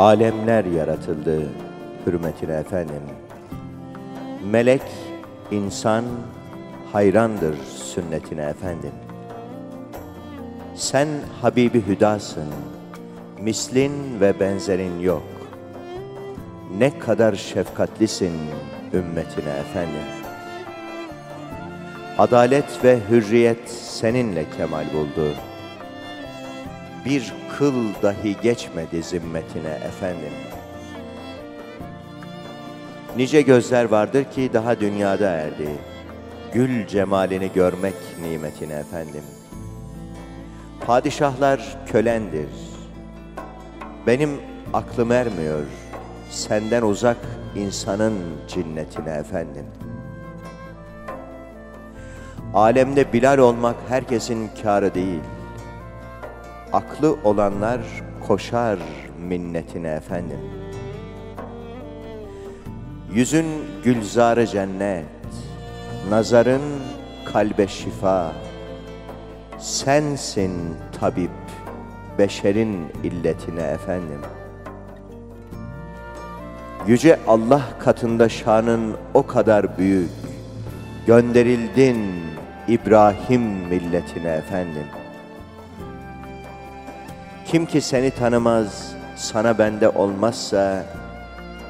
Alemler yaratıldı hürmetine efendim. Melek, insan hayrandır sünnetine efendim. Sen Habibi Hüdasın, mislin ve benzerin yok. Ne kadar şefkatlisin ümmetine efendim. Adalet ve hürriyet seninle kemal buldu. Bir kıl dahi geçmedi zimmetine efendim. Nice gözler vardır ki daha dünyada erdi. Gül cemalini görmek nimetine efendim. Padişahlar kölendir. Benim aklım ermiyor. Senden uzak insanın cinnetine efendim. Alemde Bilal olmak herkesin kârı değil. Aklı olanlar koşar minnetine efendim. Yüzün gülzarı cennet, nazarın kalbe şifa. Sensin tabip, beşerin illetine efendim. Yüce Allah katında şanın o kadar büyük. Gönderildin İbrahim milletine efendim. Kim ki seni tanımaz, sana bende olmazsa,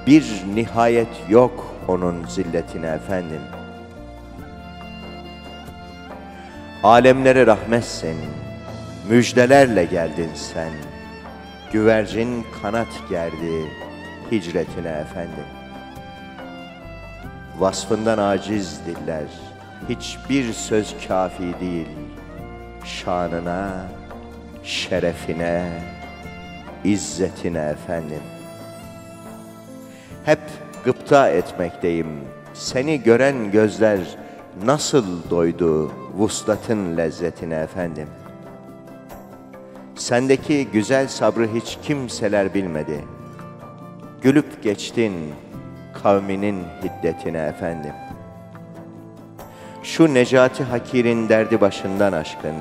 bir nihayet yok onun zilletine efendim. Alemlere rahmetsin, müjdelerle geldin sen. Güvercin kanat gerdi hicretine efendim. Vasfından aciz diller, hiçbir söz kafi değil. Şanına, şerefine, izzetine efendim. Hep gıpta etmekteyim. Seni gören gözler nasıl doydu vuslatın lezzetine efendim. Sendeki güzel sabrı hiç kimseler bilmedi. Gülüp geçtin kavminin hiddetine efendim. Şu Necati Hakir'in derdi başından aşkın.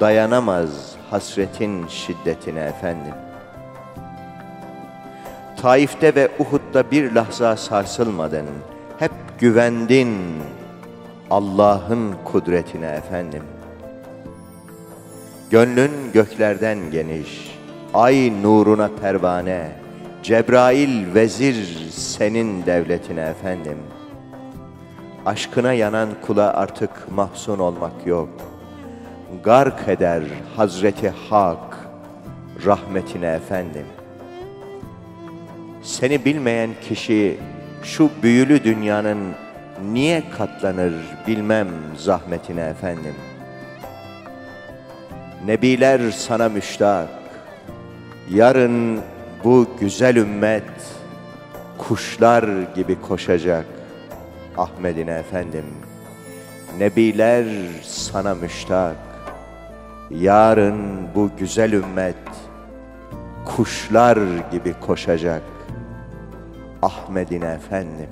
Dayanamaz hasretin şiddetine efendim. Taif'te ve Uhud'da bir lahza sarsılmadın. Hep güvendin Allah'ın kudretine efendim. Gönlün göklerden geniş, ay nuruna pervane, Cebrail vezir senin devletine efendim. Aşkına yanan kula artık mahzun olmak yok. Gark eder Hazreti Hak rahmetine efendim. Seni bilmeyen kişi şu büyülü dünyanın niye katlanır bilmem zahmetine efendim. Nebiler sana müştak, yarın bu güzel ümmet kuşlar gibi koşacak Ahmet'ine efendim. Nebiler sana müştak, yarın bu güzel ümmet kuşlar gibi koşacak Ahmet'ine efendim.